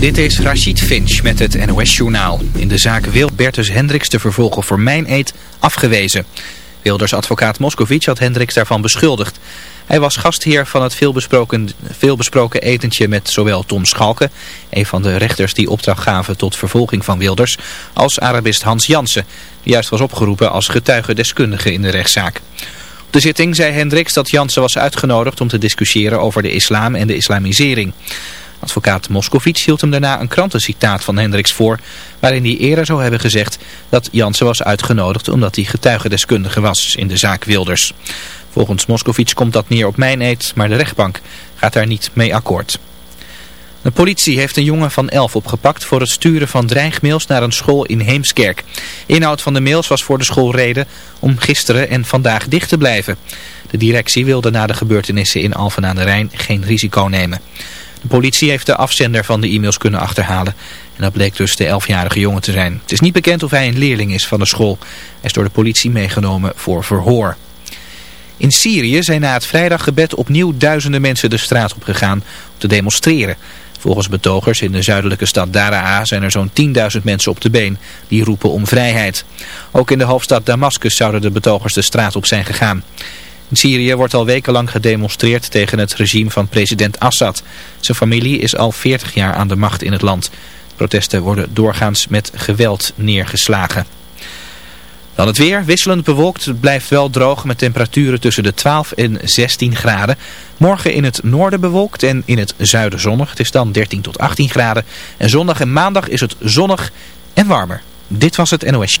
Dit is Rachid Finch met het NOS-journaal. In de zaak wil Bertus Hendricks te vervolgen voor mijn eet afgewezen. Wilders advocaat Moscovic had Hendricks daarvan beschuldigd. Hij was gastheer van het veelbesproken, veelbesproken etentje met zowel Tom Schalke, een van de rechters die opdracht gaven tot vervolging van Wilders, als Arabist Hans Jansen, die juist was opgeroepen als getuigendeskundige in de rechtszaak. Op de zitting zei Hendricks dat Jansen was uitgenodigd om te discussiëren over de islam en de islamisering. Advocaat Moscovic hield hem daarna een krantencitaat van Hendricks voor, waarin hij eerder zou hebben gezegd dat Jansen was uitgenodigd omdat hij getuigendeskundige was in de zaak Wilders. Volgens Moscovic komt dat neer op mijn eet, maar de rechtbank gaat daar niet mee akkoord. De politie heeft een jongen van 11 opgepakt voor het sturen van dreigmails naar een school in Heemskerk. Inhoud van de mails was voor de school reden om gisteren en vandaag dicht te blijven. De directie wilde na de gebeurtenissen in Alphen aan de Rijn geen risico nemen. De politie heeft de afzender van de e-mails kunnen achterhalen. En dat bleek dus de 11-jarige jongen te zijn. Het is niet bekend of hij een leerling is van de school. Hij is door de politie meegenomen voor verhoor. In Syrië zijn na het vrijdaggebed opnieuw duizenden mensen de straat op gegaan om te demonstreren. Volgens betogers in de zuidelijke stad Daraa zijn er zo'n 10.000 mensen op de been die roepen om vrijheid. Ook in de hoofdstad Damascus zouden de betogers de straat op zijn gegaan. In Syrië wordt al wekenlang gedemonstreerd tegen het regime van president Assad. Zijn familie is al 40 jaar aan de macht in het land. Protesten worden doorgaans met geweld neergeslagen. Dan het weer, wisselend bewolkt, het blijft wel droog met temperaturen tussen de 12 en 16 graden. Morgen in het noorden bewolkt en in het zuiden zonnig. Het is dan 13 tot 18 graden. En zondag en maandag is het zonnig en warmer. Dit was het NOS.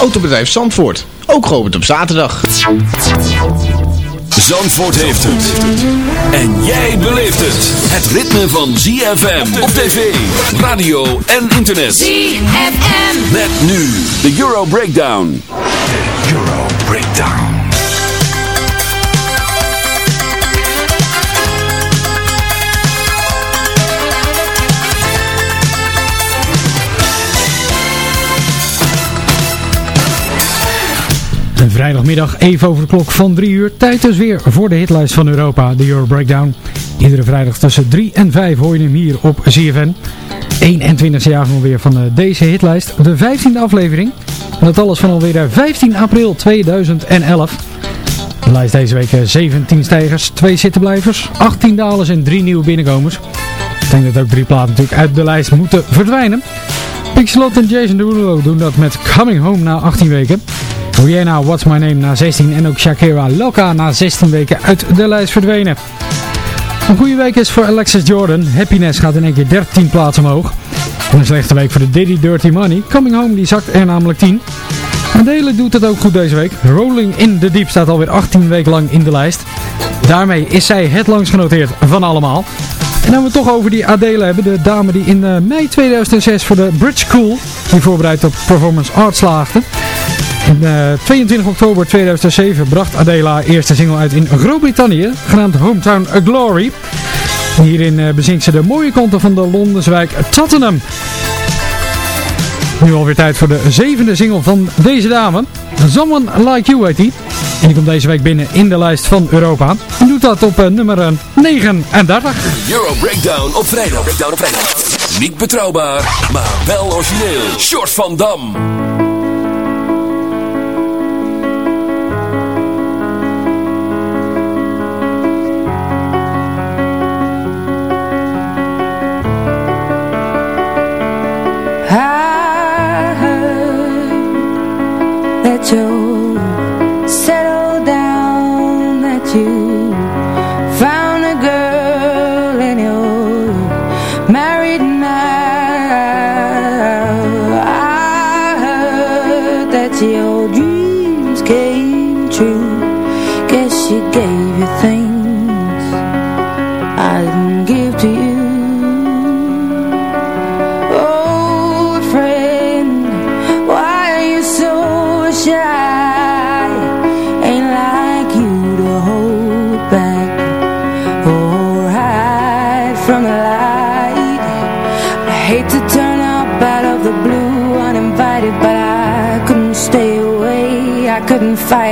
Autobedrijf Zandvoort, ook geopend op zaterdag. Zandvoort heeft het. En jij beleeft het. Het ritme van ZFM op tv, radio en internet. ZFM. Met nu de Euro Breakdown. Euro Breakdown. Vrijdagmiddag even over de klok van 3 uur. Tijd dus weer voor de hitlijst van Europa, de Euro Breakdown. Iedere vrijdag tussen 3 en 5 hoor je hem hier op ZFN. 21e jaar alweer van eh, deze hitlijst. De 15e aflevering. En dat alles van alweer 15 april 2011. De lijst deze week 17 stijgers, 2 zittenblijvers, 18 dalers en 3 nieuwe binnenkomers. Ik denk dat ook drie platen natuurlijk uit de lijst moeten verdwijnen. Pixelot en Jason Derulo doen dat met Coming Home na 18 weken. Rihanna, What's My Name na 16 en ook Shakira Loka na 16 weken uit de lijst verdwenen. Een goede week is voor Alexis Jordan. Happiness gaat in één keer 13 plaatsen omhoog. En een slechte week voor de Diddy Dirty Money. Coming Home die zakt er namelijk 10. Adele doet het ook goed deze week. Rolling in the Deep staat alweer 18 weken lang in de lijst. Daarmee is zij het langst genoteerd van allemaal. En dan we toch over die Adele hebben. De dame die in uh, mei 2006 voor de Bridge School, die voorbereid op Performance Arts slaagde. In uh, 22 oktober 2007 bracht Adele haar eerste single uit in Groot-Brittannië, genaamd Hometown Glory. Hierin uh, bezingt ze de mooie kanten van de Londenswijk Tottenham. Nu alweer tijd voor de zevende single van deze dame. Someone Like You heet die. En die komt deze week binnen in de lijst van Europa. En doet dat op uh, nummer 39. Euro Breakdown op vrijdag. Breakdown op vrijdag. Niet betrouwbaar, maar wel origineel. Short van Dam. That you settled down, that you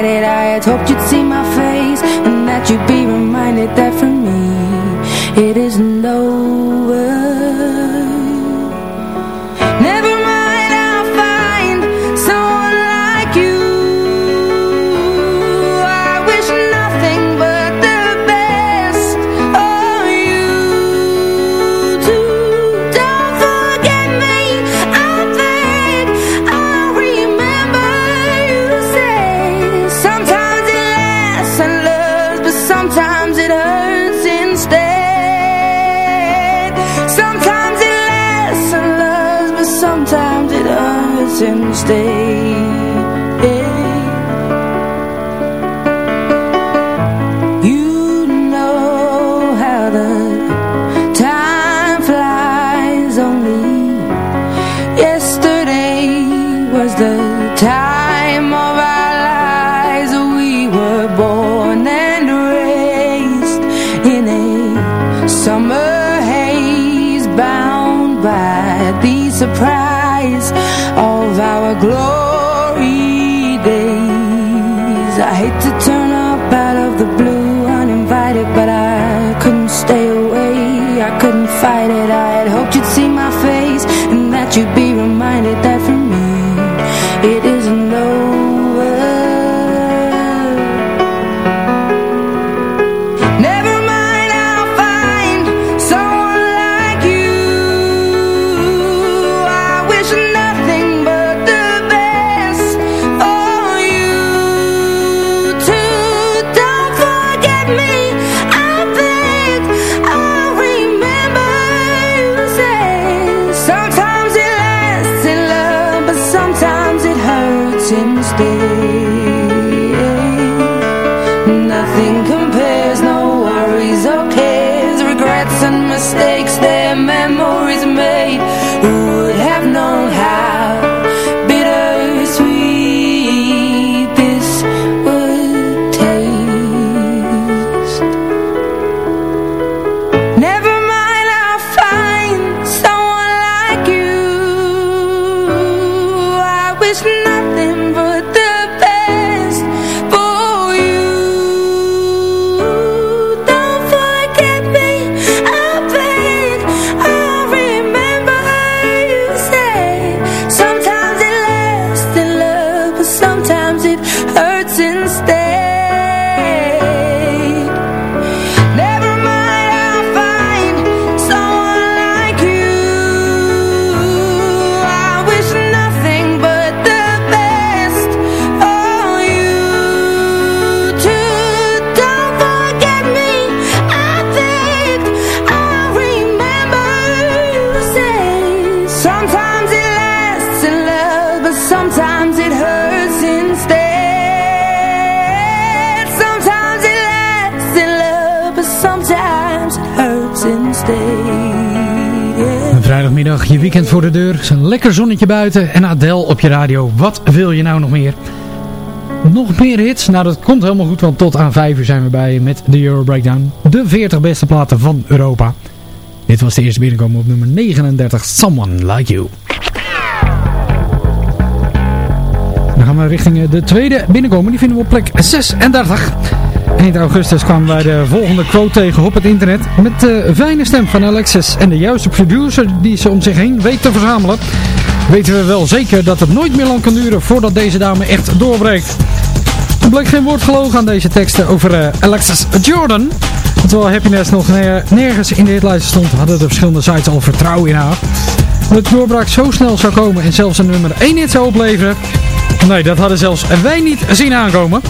it. I had hoped you'd see surprise of our glory days. I hate to turn vrijdagmiddag, je weekend voor de deur. is een lekker zonnetje buiten en Adele op je radio. Wat wil je nou nog meer? Nog meer hits? Nou, dat komt helemaal goed, want tot aan 5 uur zijn we bij met de Euro Breakdown. De 40 beste platen van Europa. Dit was de eerste binnenkomen op nummer 39, Someone Like You. gaan we richting de tweede binnenkomen. Die vinden we op plek 36. Eind augustus kwamen wij de volgende quote tegen op het internet. Met de fijne stem van Alexis en de juiste producer die ze om zich heen weet te verzamelen. Weten we wel zeker dat het nooit meer lang kan duren voordat deze dame echt doorbreekt. Er bleek geen woord gelogen aan deze teksten over Alexis Jordan. Terwijl Happiness nog nergens in de hitlijst stond, hadden de verschillende sites al vertrouwen in haar. Dat de doorbraak zo snel zou komen en zelfs een nummer 1 hit zou opleveren. Nee, dat hadden zelfs wij niet zien aankomen.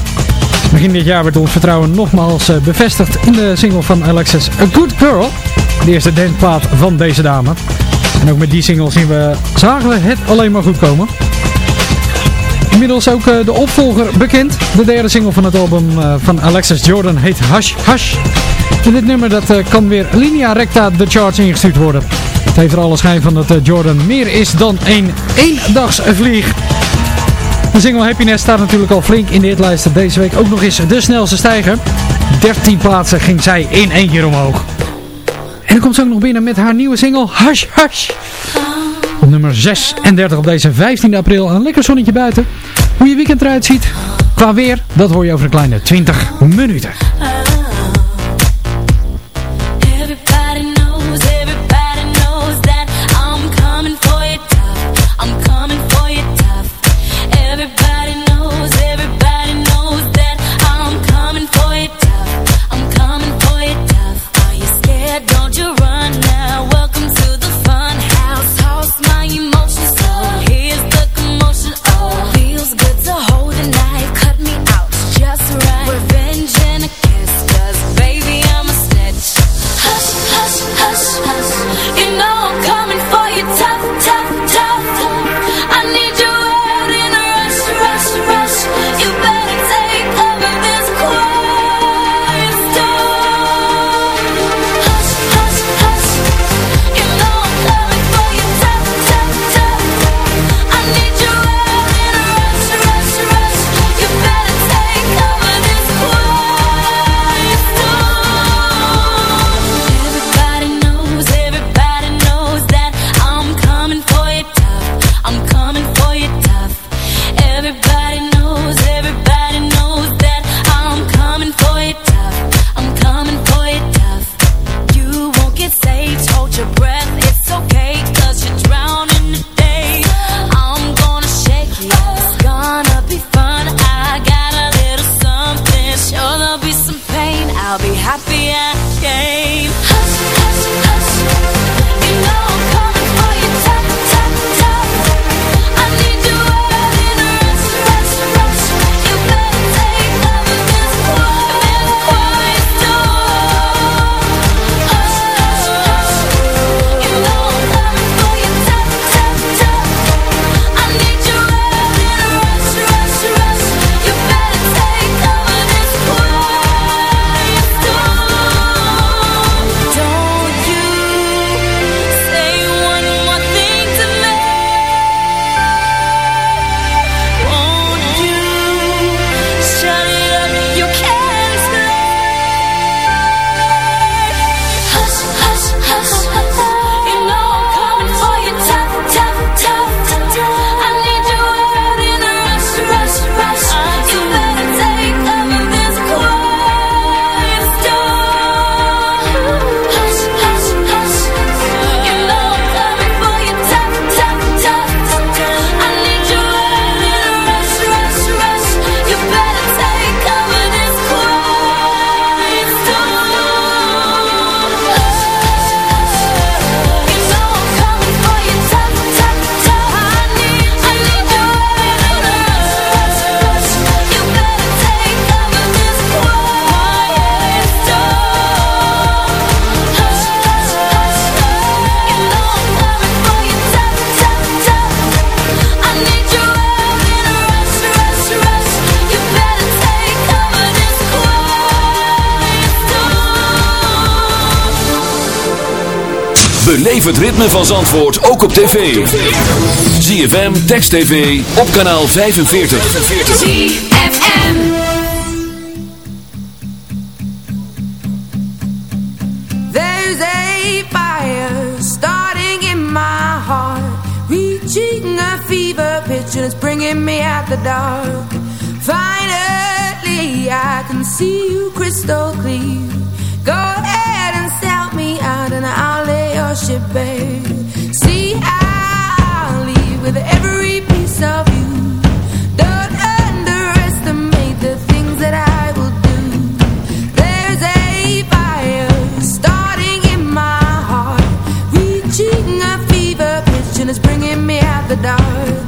Begin dit jaar werd ons vertrouwen nogmaals bevestigd in de single van Alexis A Good Girl. De eerste dansplaat van deze dame. En ook met die single zien we, zagen we het alleen maar goed komen. Inmiddels ook de opvolger bekend. De derde single van het album van Alexis Jordan heet Hush Hush. En dit nummer dat, kan weer linea recta de charts ingestuurd worden. Het heeft er alle schijn van dat Jordan meer is dan een eendagsvlieg. De single Happiness staat natuurlijk al flink in de hitlijsten. Deze week ook nog eens de snelste stijger. 13 plaatsen ging zij in één keer omhoog. En dan komt ze ook nog binnen met haar nieuwe single Hush Hush. Op nummer 36 op deze 15 april. Een lekker zonnetje buiten. Hoe je weekend eruit ziet qua weer, dat hoor je over een kleine 20 minuten. het ritme van Zandvoort ook op tv. ZFM, Text TV, op kanaal 45. ZFM There's a fire starting in my heart Reaching a fever pitch and it's bringing me out the dark Finally I can see you crystal clear Go ahead and sell me out and I'll live worship, babe. See, I leave with every piece of you. Don't underestimate the things that I will do. There's a fire starting in my heart, reaching a fever pitch, and it's bringing me out the dark.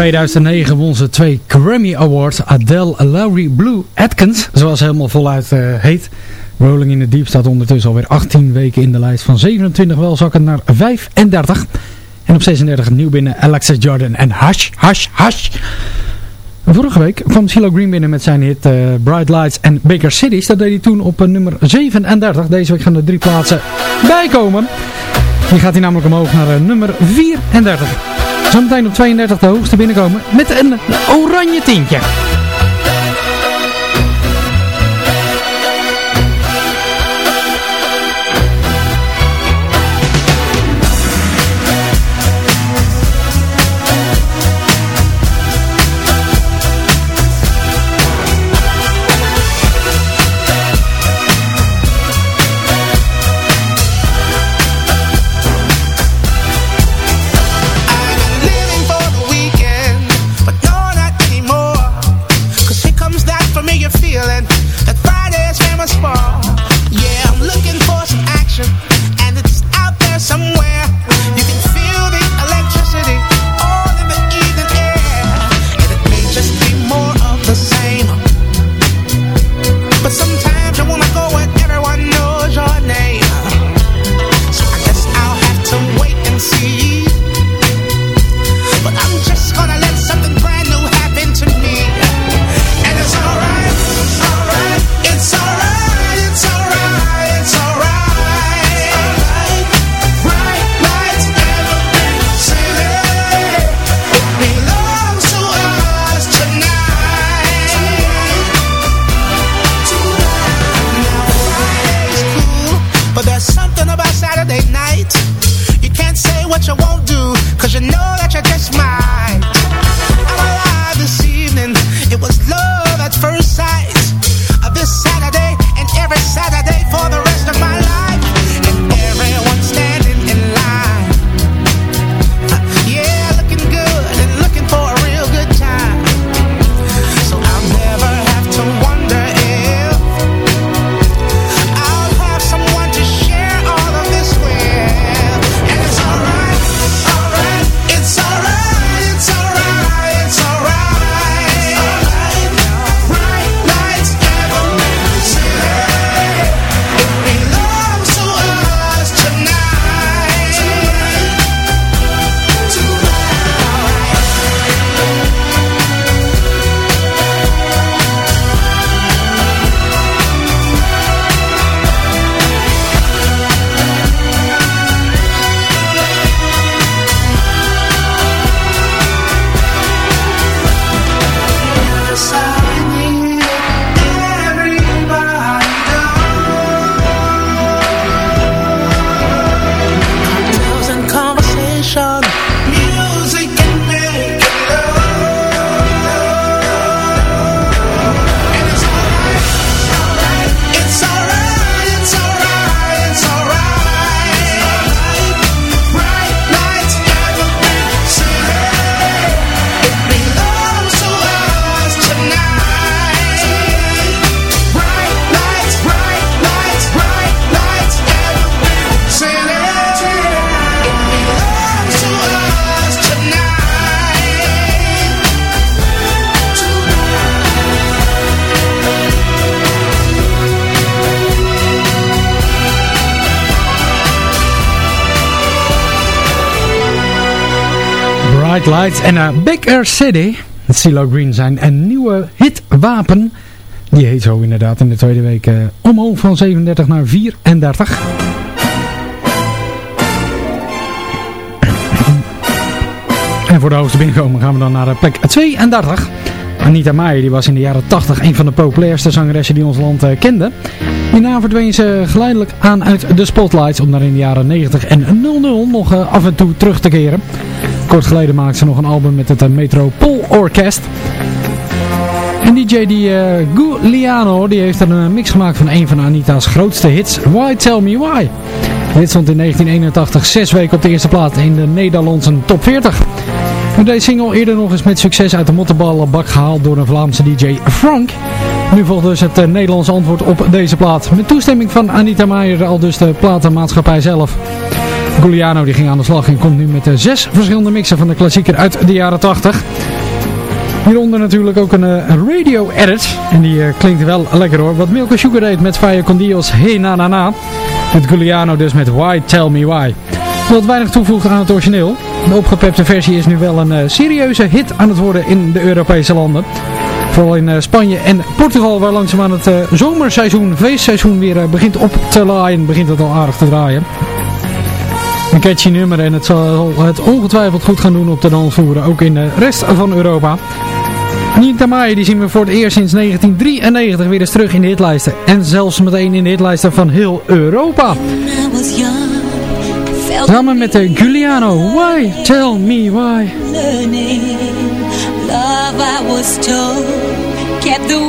2009 won ze twee Grammy Awards. Adele Lowry Blue Atkins, zoals helemaal voluit eh, heet. Rolling in the Deep staat ondertussen alweer 18 weken in de lijst. Van 27 wel zakken naar 35. En op 36 nieuw binnen Alexa Jordan en Hush, Hush, Hush. Vorige week kwam Silo Green binnen met zijn hit eh, Bright Lights en Baker Cities. Dat deed hij toen op eh, nummer 37. Deze week gaan er drie plaatsen bijkomen. Die gaat hij namelijk omhoog naar nummer 34. Zometeen op 32 de hoogste binnenkomen met een oranje tintje. At first sight. This Saturday Bright Lights en uh, Big Air City. Het CeeLo Green zijn een nieuwe hitwapen. Die heet zo inderdaad in de tweede week eh, omhoog van 37 naar 34. En voor de hoogste binnenkomen gaan we dan naar eh, plek 32. Anita Maier die was in de jaren 80 een van de populairste zangeressen die ons land eh, kende. Hierna verdween ze geleidelijk aan uit de spotlights om daar in de jaren 90 en 00 nog eh, af en toe terug te keren. Kort geleden maakte ze nog een album met het eh, Metropol Orkest. En DJ die, eh, Giuliano die heeft er een mix gemaakt van een van Anita's grootste hits, Why Tell Me Why. Dit stond in 1981 zes weken op de eerste plaats in de Nederlandse top 40. Nu deze single eerder nog eens met succes uit de mottenballenbak gehaald door een Vlaamse DJ Frank. Nu volgt dus het eh, Nederlandse antwoord op deze plaat. Met toestemming van Anita Meijer, al dus de platenmaatschappij zelf. Giuliano die ging aan de slag en komt nu met eh, zes verschillende mixen van de klassieker uit de jaren 80. Hieronder natuurlijk ook een eh, radio edit. En die eh, klinkt wel lekker hoor. Wat Milko Sugar deed met Fire con Dios Hey Na Na Na. Met Giuliano dus met Why Tell Me Why. Wat weinig toevoegt aan het origineel. De opgepepte versie is nu wel een serieuze hit aan het worden in de Europese landen. Vooral in Spanje en Portugal waar langzaamaan het eh, zomerseizoen, feestseizoen weer begint op te laaien. Begint het al aardig te draaien. Een catchy nummer en het zal het ongetwijfeld goed gaan doen op de dansvoeren, ook in de rest van Europa. Anita Maier die zien we voor het eerst sinds 1993 weer eens terug in de hitlijsten. En zelfs meteen in de hitlijsten van heel Europa. Samen met de Giuliano. Why? Tell me why. Love, I was told, kept the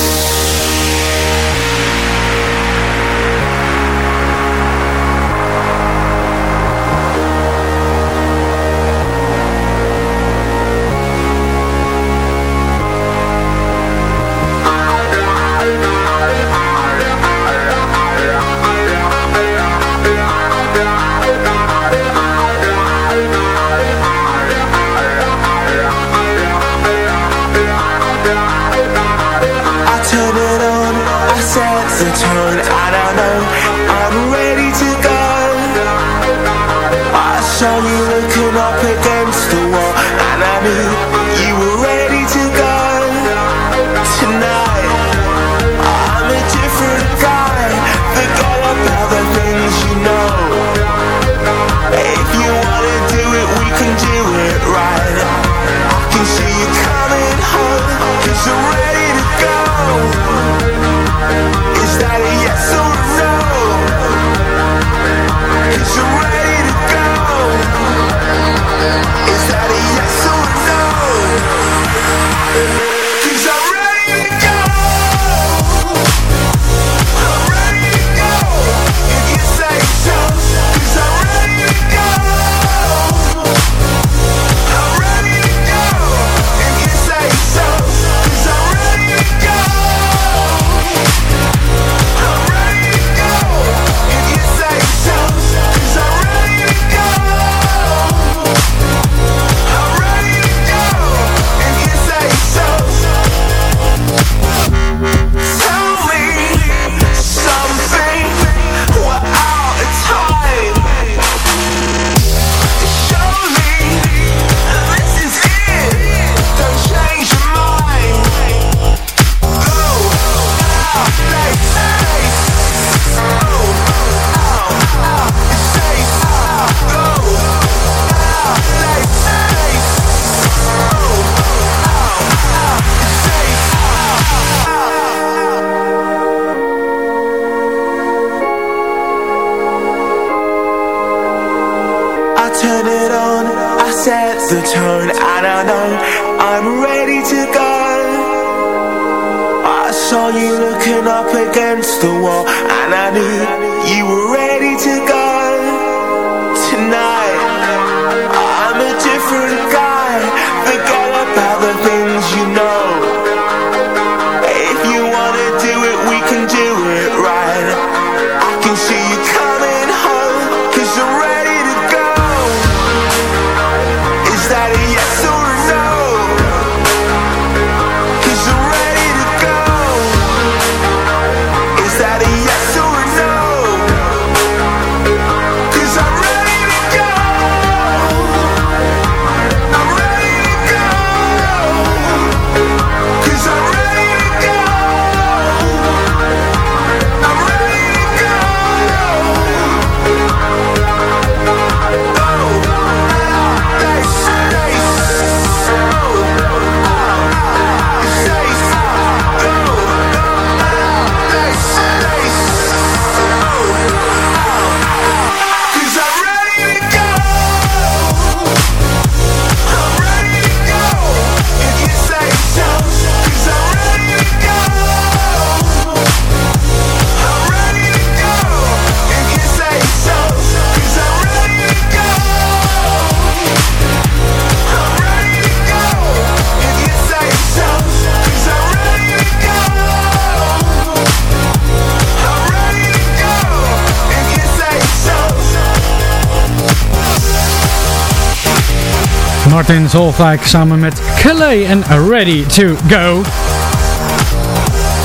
Martin Zolfijk samen met Kelly en Ready to Go.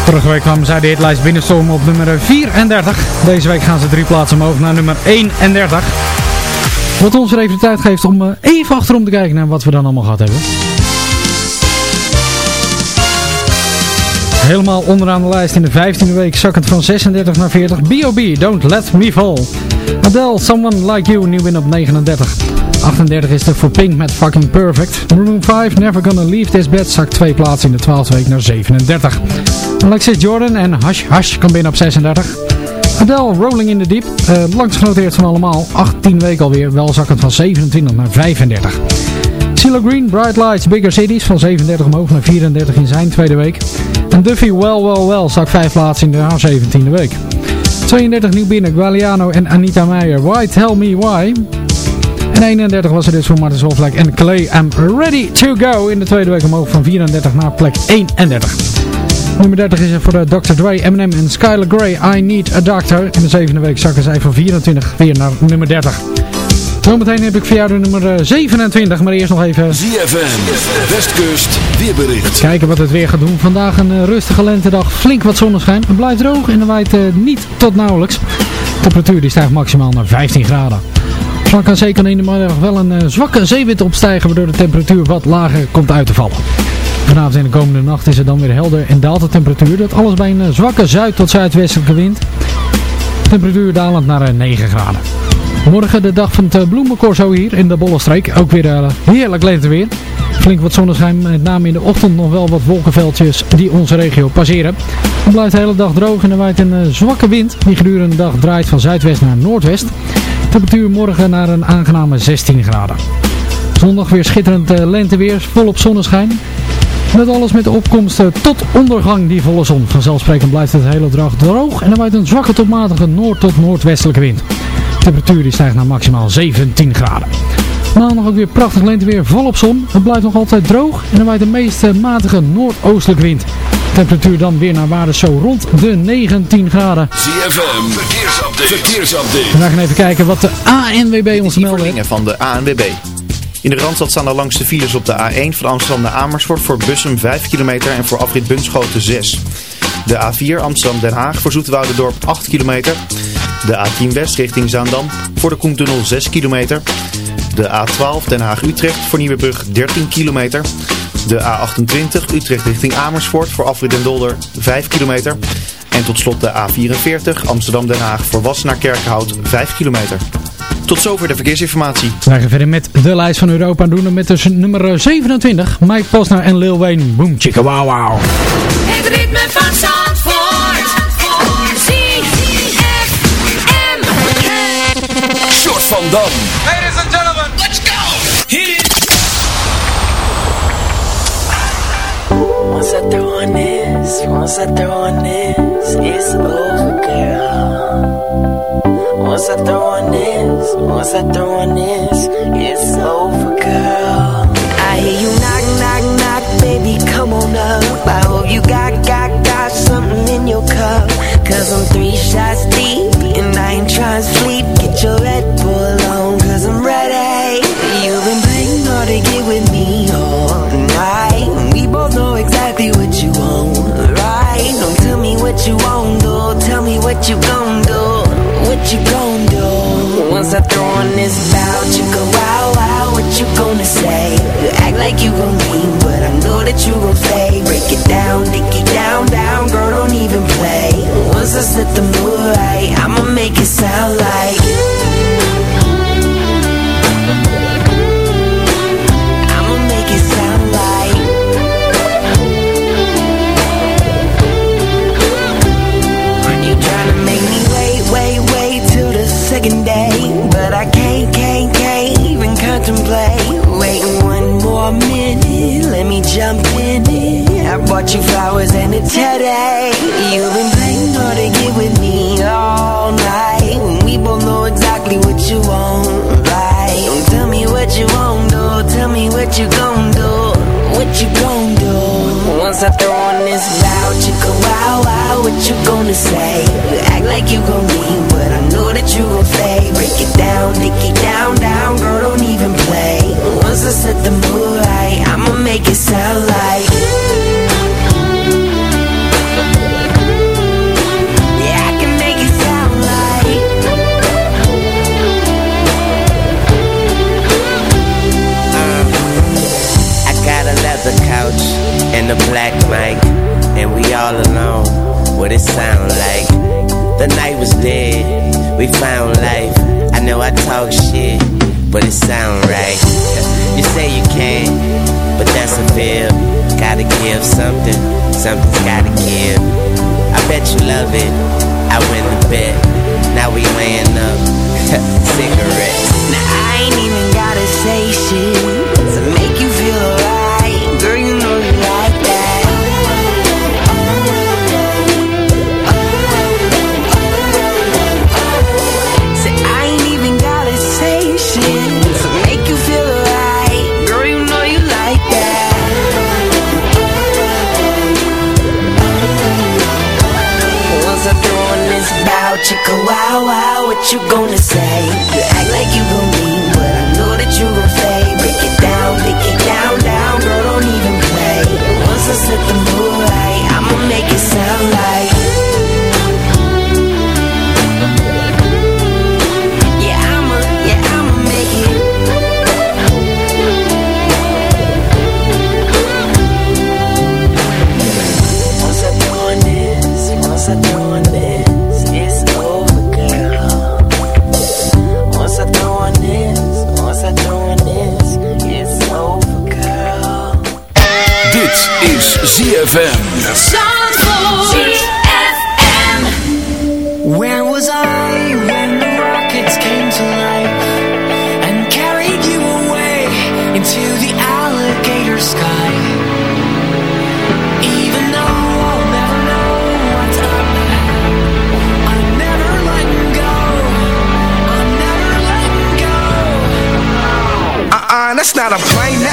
Vorige week kwam zij de hitlijst binnenstormen op nummer 34. Deze week gaan ze drie plaatsen omhoog naar nummer 31. Wat ons er even de tijd geeft om eh, even achterom te kijken naar wat we dan allemaal gehad hebben. Helemaal onderaan de lijst in de 15e week zakkend van 36 naar 40. B.O.B. Don't Let Me Fall. Adele, Someone Like You, nieuw in op 39. 38 is er voor Pink met Fucking Perfect. Maroon 5, Never Gonna Leave This Bed, zakt twee plaatsen in de 12e week naar 37. Alexis Jordan en Hush Hush kan binnen op 36. Adele, Rolling in the Deep, uh, langst genoteerd van allemaal. 18 weken alweer, wel zakkend van 27 naar 35. CeeLo Green, Bright Lights, Bigger Cities van 37 omhoog naar 34 in zijn tweede week. En Duffy, Well Well Well, zak 5 plaatsen in de haar 17e week. 32 nieuw binnen, Gualiano en Anita Meijer, Why Tell Me Why. En 31 was er dus voor Martin en Clay, I'm Ready To Go. In de tweede week omhoog van 34 naar plek 31. Nummer 30 is er voor de Dr. Dre, Eminem en Skylar Grey, I Need A Doctor. In de zevende week zakken zij van 24 weer naar nummer 30. Zometeen heb ik voor jou de nummer 27, maar eerst nog even... ZFM, Westkust, weerbericht. Kijken wat het weer gaat doen. Vandaag een uh, rustige lentedag, flink wat zonneschijn. Het blijft droog en de waait niet tot nauwelijks. De temperatuur die stijgt maximaal naar 15 graden. Zo kan zeker in de middag wel een uh, zwakke zeewind opstijgen, waardoor de temperatuur wat lager komt uit te vallen. Vanavond en de komende nacht is het dan weer helder en daalt de temperatuur. Dat alles bij een zwakke zuid- tot zuidwestelijke wind. Temperatuur dalend naar 9 graden. Morgen de dag van het bloemencorso hier in de Bollenstreek. Ook weer heerlijk lenteweer. Flink wat zonneschijn, met name in de ochtend nog wel wat wolkenveldjes die onze regio passeren. Het blijft de hele dag droog en er waait een uh, zwakke wind die gedurende de dag draait van zuidwest naar noordwest. Temperatuur morgen naar een aangename 16 graden. Zondag weer schitterend uh, lenteweer, volop zonneschijn. Met alles met de opkomst tot ondergang die volle zon. Vanzelfsprekend blijft het hele dag droog en er waait een zwakke tot matige noord- tot noordwestelijke wind. De temperatuur die stijgt naar maximaal 17 graden. Maandag ook weer prachtig lenteweer, volop zon. Het blijft nog altijd droog en er waait de meest matige noordoostelijke wind. Temperatuur dan weer naar waarde zo rond de 19 graden. ZFM, verkeersupdate. verkeersupdate. We gaan even kijken wat de ANWB ons melden. van de ANWB. In de Randstad staan er langs de files op de A1 van Amsterdam naar Amersfoort voor Bussum 5 kilometer en voor afrit Bunschoten 6. De A4 Amsterdam-Den Haag voor Dorp 8 kilometer. De A10 West richting Zaandam voor de Koentunnel 6 kilometer. De A12 Den Haag-Utrecht voor Nieuwebrug 13 kilometer. De A28 Utrecht richting Amersfoort voor afrit Den Dolder 5 kilometer. En tot slot de A44 Amsterdam-Den Haag voor Wassenaar Kerkenhout 5 kilometer. Tot zover de verkeersinformatie. Wij gaan verder met de lijst van Europa en doen met dus nummer 27. Mike Posner en Lil Wayne. Boom, chicka wow wow. Het ritme van Zandvoort. ZFM. Short van Dam. Once I throw on this, it's over, girl. Once I throw on this, once I throw on this, it's over, girl. I hear you knock, knock, knock, baby, come on up. I hope you got, you gon' do? Once I throw on this bout, you go wow wow. What you gonna say? You act like you gon' leave, but I know that you gon' what you gonna say.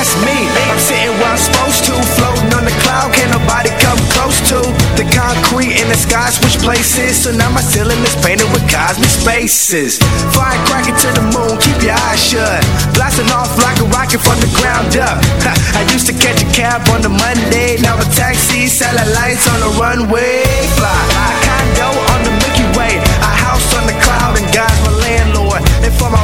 That's me. I'm sitting where I'm supposed to, floating on the cloud, can't nobody come close to the concrete in the sky, switch places. So now my ceiling is painted with cosmic spaces. Flying cracking to the moon, keep your eyes shut. Blasting off like a rocket from the ground up. Ha, I used to catch a cab on the Monday, now a taxi, satellites on the runway. Fly, a condo on the Milky Way, a house on the cloud, and God's my landlord. And for my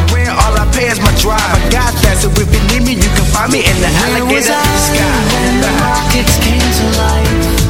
rent, all I pay is my drive. I got that, so if you need me, you can find me in the Where was alligator I sky. when the rockets came to life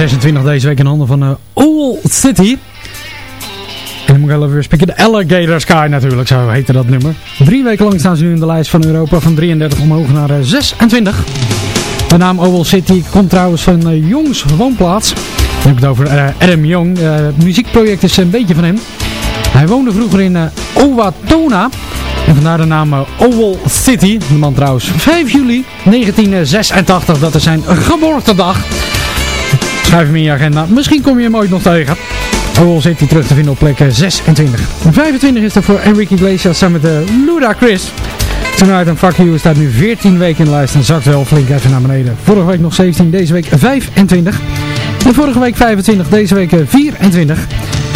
26 deze week in handen van uh, Owl City. En dan moet ik wel even spieken. De Alligator Sky natuurlijk, zo heette dat nummer. Drie weken lang staan ze nu in de lijst van Europa. Van 33 omhoog naar uh, 26. De naam Owl City komt trouwens van uh, Jongs woonplaats. Dan heb ik het over Adam. Uh, het muziekproject is een beetje van hem. Hij woonde vroeger in Owatonna. En vandaar de naam Owl City. De man trouwens 5 juli 1986. Dat is zijn geboortedag. Schrijf hem in je agenda. Misschien kom je hem ooit nog tegen. Owl City terug te vinden op plek eh, 26. 25 is er voor Enrique Iglesias samen met uh, Luda Chris. Tonight and Fuck You staat nu 14 weken in de lijst en zakt wel flink even naar beneden. Vorige week nog 17, deze week 25. En vorige week 25, deze week eh, 24.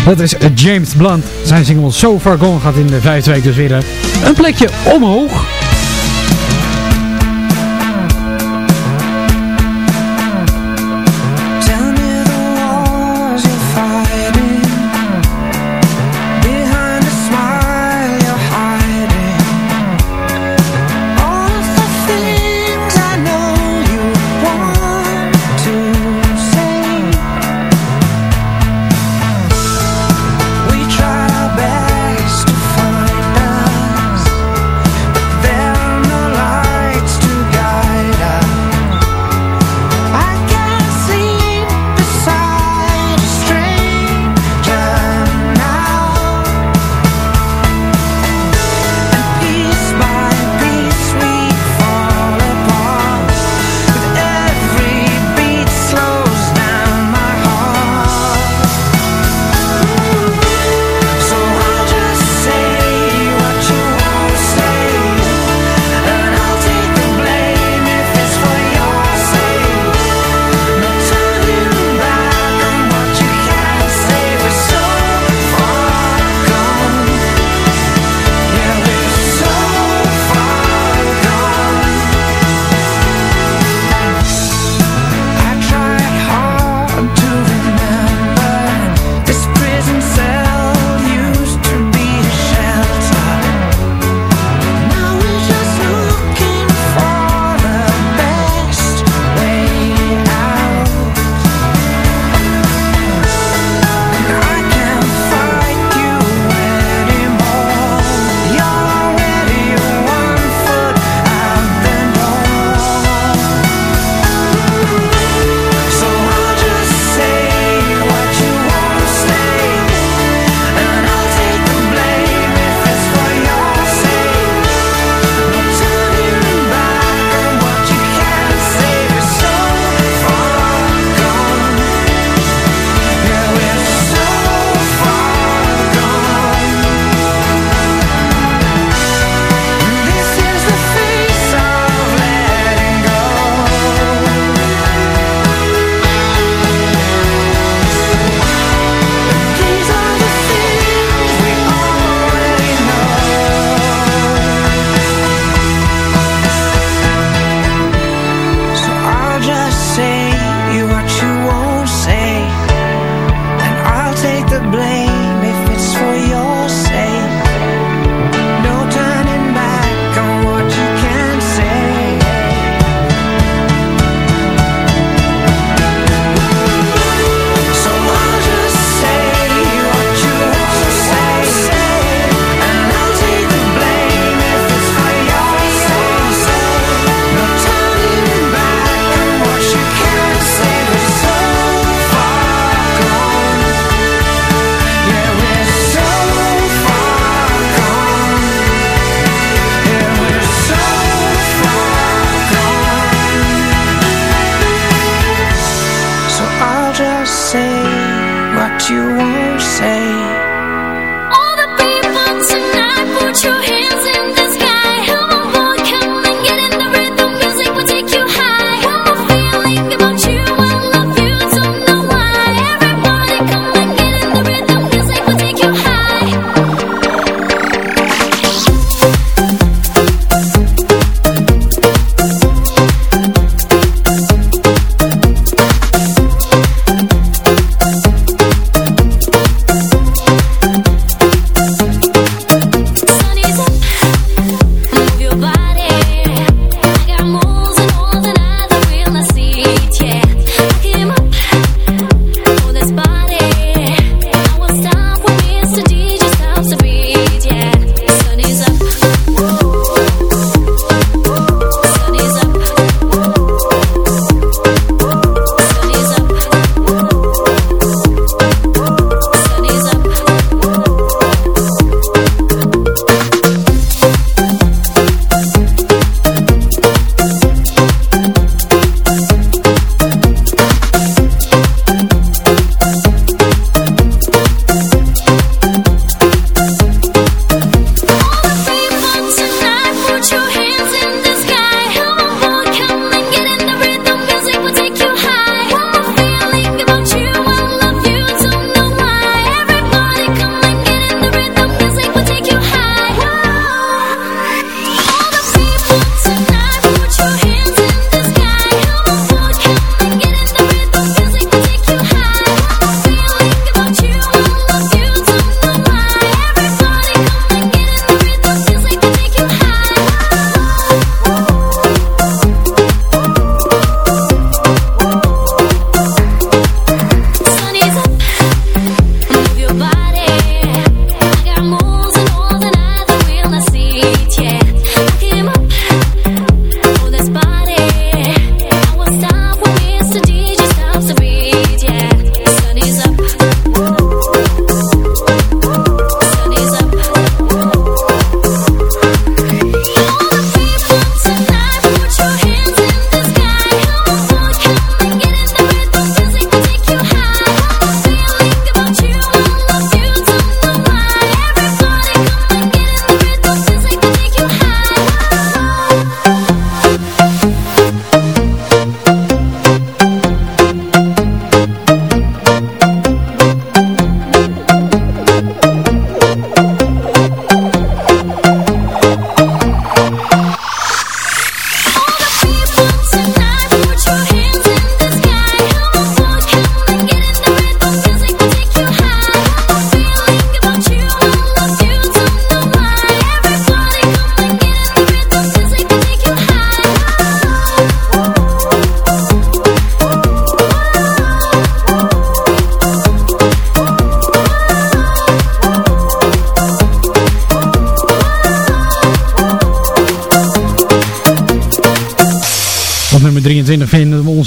Dat is eh, James Blunt. Zijn single So Far Gone gaat in de vijfde week dus weer eh, een plekje omhoog.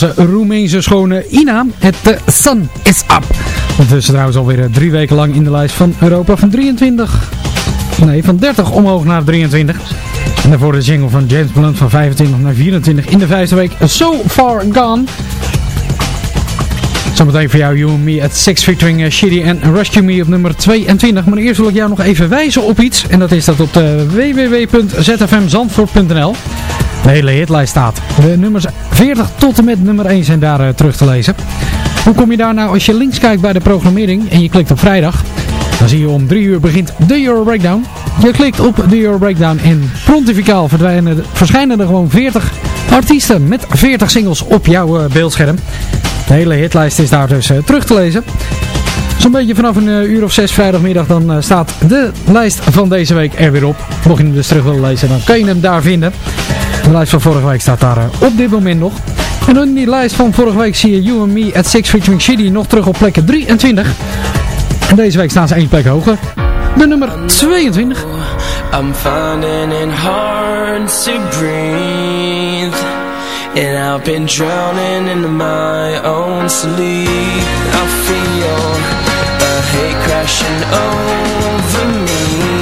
Onze Roemeense schone Ina. Het The Sun is Up. Ondertussen trouwens alweer eh, drie weken lang in de lijst van Europa van 23. Nee, van 30 omhoog naar 23. En daarvoor de jingle van James Blunt van 25 naar 24 in de vijfde week. So Far Gone. Zometeen voor jou, You and Me at 6 featuring uh, Shitty en Rescue Me op nummer 22. Maar eerst wil ik jou nog even wijzen op iets. En dat is dat op www.zfmzandvoort.nl de hele hitlijst staat. De nummers 40 tot en met nummer 1 zijn daar uh, terug te lezen. Hoe kom je daar nou als je links kijkt bij de programmering en je klikt op vrijdag? Dan zie je om 3 uur begint de Euro Breakdown. Je klikt op de Euro Breakdown en prontificaal verdwijnen, verschijnen er gewoon 40 artiesten met 40 singles op jouw uh, beeldscherm. De hele hitlijst is daar dus uh, terug te lezen. Zo'n beetje vanaf een uh, uur of zes vrijdagmiddag dan uh, staat de lijst van deze week er weer op. Mocht je hem dus terug willen lezen, dan kan je hem daar vinden. De lijst van vorige week staat daar uh, op dit moment nog. En in die lijst van vorige week zie je You and Me at 6 featuring Shitty nog terug op plek 23. En deze week staan ze één plek hoger. De nummer 22. I'm finding it hard to breathe And I've been drowning in my own sleep I feel hate crashing over me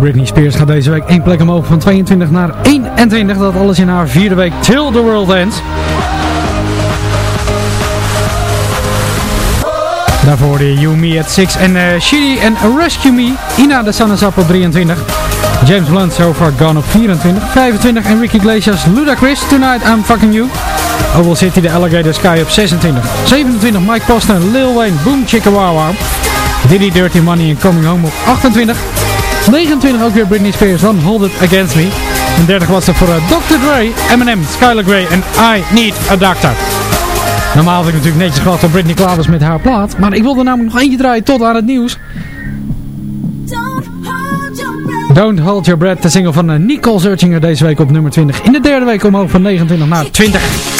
Britney Spears gaat deze week één plek omhoog van 22 naar 21. Dat alles in haar vierde week Till the World Ends. Daarvoor de You Me at 6 en eh, uh, and en Rescue Me. Ina de Sanasap op 23. James Blunt So Far Gone op 24. 25 en Ricky Glaciers Ludacris Tonight I'm Fucking You. Oval City de Alligator Sky op 26. 27 Mike Posner Lil Wayne Boom Chickawawa. Diddy Dirty Money en Coming Home op 28. 29 ook weer Britney Spears dan Hold It Against Me. En 30 was er voor eh, Dr. Dre, Eminem, Skylar Grey en I Need a Doctor. Normaal had ik natuurlijk netjes gehad van Britney Klavers met haar plaat. Maar ik wilde namelijk nog eentje draaien tot aan het nieuws. Don't Hold Your Breath, de single van eh, Nicole Searchinger deze week op nummer 20. In de derde week omhoog van 29 naar 20.